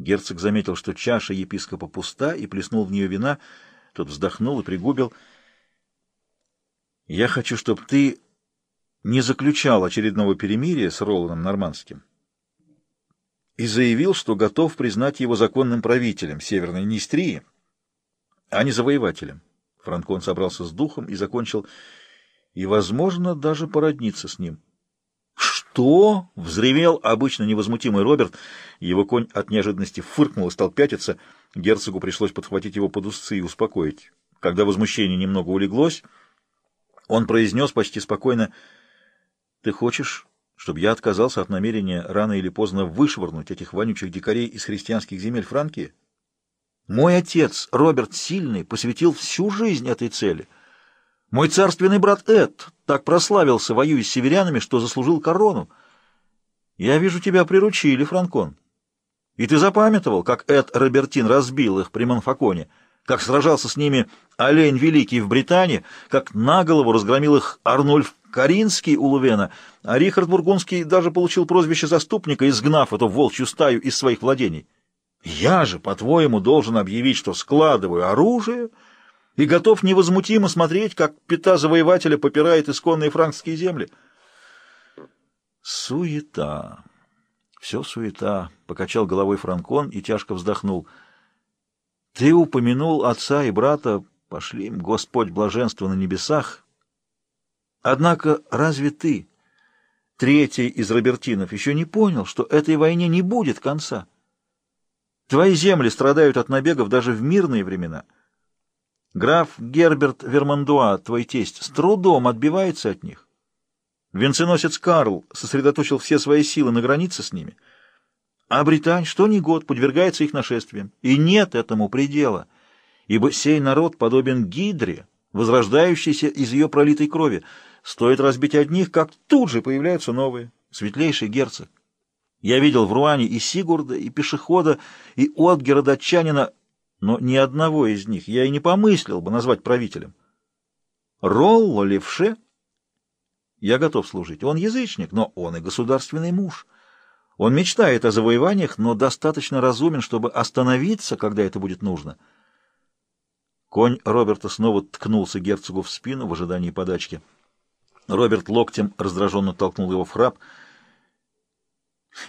Герцог заметил, что чаша епископа пуста, и плеснул в нее вина. Тот вздохнул и пригубил. «Я хочу, чтобы ты не заключал очередного перемирия с Роланом Нормандским и заявил, что готов признать его законным правителем Северной Нистрии, а не завоевателем. Франкон собрался с духом и закончил, и, возможно, даже породниться с ним. «Что?» — взревел обычно невозмутимый Роберт. Его конь от неожиданности фыркнул и стал пятиться. Герцогу пришлось подхватить его под узцы и успокоить. Когда возмущение немного улеглось, он произнес почти спокойно, «Ты хочешь, чтобы я отказался от намерения рано или поздно вышвырнуть этих вонючих дикарей из христианских земель Франкии? Мой отец, Роберт Сильный, посвятил всю жизнь этой цели». Мой царственный брат Эд так прославился, воюя с северянами, что заслужил корону. Я вижу, тебя приручили, Франкон. И ты запамятовал, как Эд Робертин разбил их при Монфаконе, как сражался с ними Олень Великий в Британии, как на голову разгромил их Арнольф Каринский у Лувена, а Рихард Бургундский даже получил прозвище заступника, изгнав эту волчью стаю из своих владений. Я же, по-твоему, должен объявить, что складываю оружие и готов невозмутимо смотреть, как пята завоевателя попирает исконные франкские земли. Суета. Все суета, — покачал головой Франкон и тяжко вздохнул. Ты упомянул отца и брата, пошли им, Господь, блаженство на небесах. Однако разве ты, третий из Робертинов, еще не понял, что этой войне не будет конца? Твои земли страдают от набегов даже в мирные времена — Граф Герберт Вермандуа, твой тесть, с трудом отбивается от них. Венценосец Карл сосредоточил все свои силы на границе с ними, а Британь что ни год подвергается их нашествиям. И нет этому предела, ибо сей народ подобен гидре, возрождающейся из ее пролитой крови. Стоит разбить одних, как тут же появляются новые. Светлейший герцог. Я видел в Руане и Сигурда, и пешехода, и Отгера датчанина, но ни одного из них я и не помыслил бы назвать правителем. Ролло левше? Я готов служить. Он язычник, но он и государственный муж. Он мечтает о завоеваниях, но достаточно разумен, чтобы остановиться, когда это будет нужно. Конь Роберта снова ткнулся герцогу в спину в ожидании подачки. Роберт локтем раздраженно толкнул его в храп.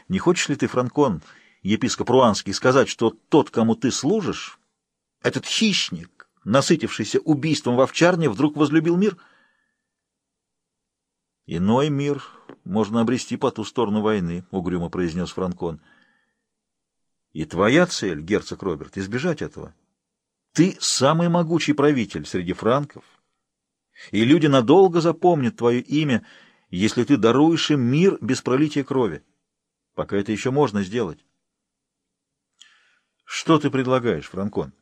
«Не хочешь ли ты, Франкон, епископ Руанский, сказать, что тот, кому ты служишь, этот хищник, насытившийся убийством в овчарне, вдруг возлюбил мир. «Иной мир можно обрести по ту сторону войны», — угрюмо произнес Франкон. «И твоя цель, герцог Роберт, избежать этого. Ты самый могучий правитель среди франков, и люди надолго запомнят твое имя, если ты даруешь им мир без пролития крови. Пока это еще можно сделать». «Что ты предлагаешь, Франкон?»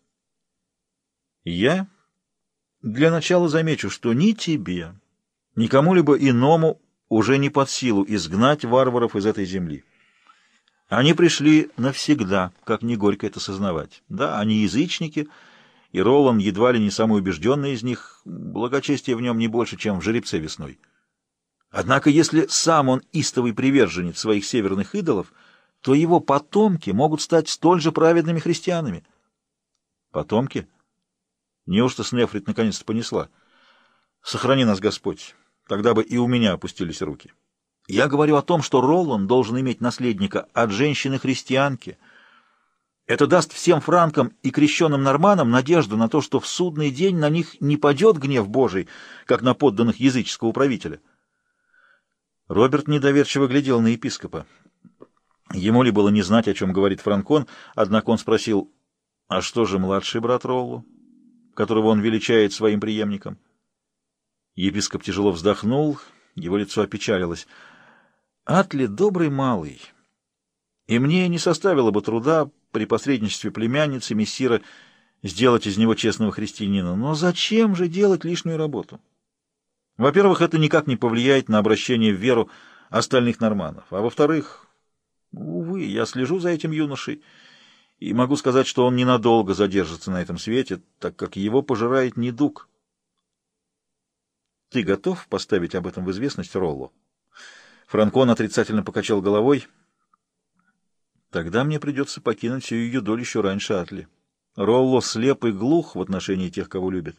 Я для начала замечу, что ни тебе, ни кому-либо иному уже не под силу изгнать варваров из этой земли. Они пришли навсегда, как не горько это сознавать. Да, они язычники, и Ролан едва ли не самый убежденный из них, благочестие в нем не больше, чем в жеребце весной. Однако, если сам он истовый приверженец своих северных идолов, то его потомки могут стать столь же праведными христианами. Потомки — Неужто Снефрит наконец-то понесла? Сохрани нас, Господь, тогда бы и у меня опустились руки. Я говорю о том, что Ролан должен иметь наследника от женщины-христианки. Это даст всем франкам и крещенным норманам надежду на то, что в судный день на них не падет гнев Божий, как на подданных языческого правителя. Роберт недоверчиво глядел на епископа. Ему ли было не знать, о чем говорит Франкон, однако он спросил, а что же младший брат Роллу? Которого он величает своим преемником. Епископ тяжело вздохнул, его лицо опечалилось. «Атли — добрый малый, и мне не составило бы труда при посредничестве племянницы мессира сделать из него честного христианина. Но зачем же делать лишнюю работу? Во-первых, это никак не повлияет на обращение в веру остальных норманов, а во-вторых, увы, я слежу за этим юношей, и могу сказать, что он ненадолго задержится на этом свете, так как его пожирает недуг. Ты готов поставить об этом в известность Роллу? Франкон отрицательно покачал головой. Тогда мне придется покинуть ее долю еще раньше Атли. Ролло слеп и глух в отношении тех, кого любит.